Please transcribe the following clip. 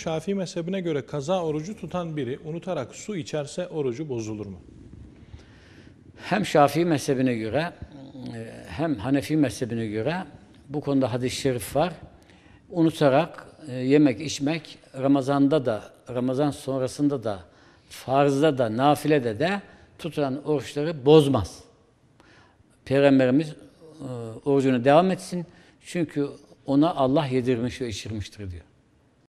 Şafii mezhebine göre kaza orucu tutan biri unutarak su içerse orucu bozulur mu? Hem Şafii mezhebine göre e, hem Hanefi mezhebine göre bu konuda hadis-i şerif var. Unutarak e, yemek, içmek Ramazan'da da, Ramazan sonrasında da, farzda da, nafilede de tutulan oruçları bozmaz. Peygamberimiz e, orucuna devam etsin. Çünkü ona Allah yedirmiş ve içirmiştir diyor.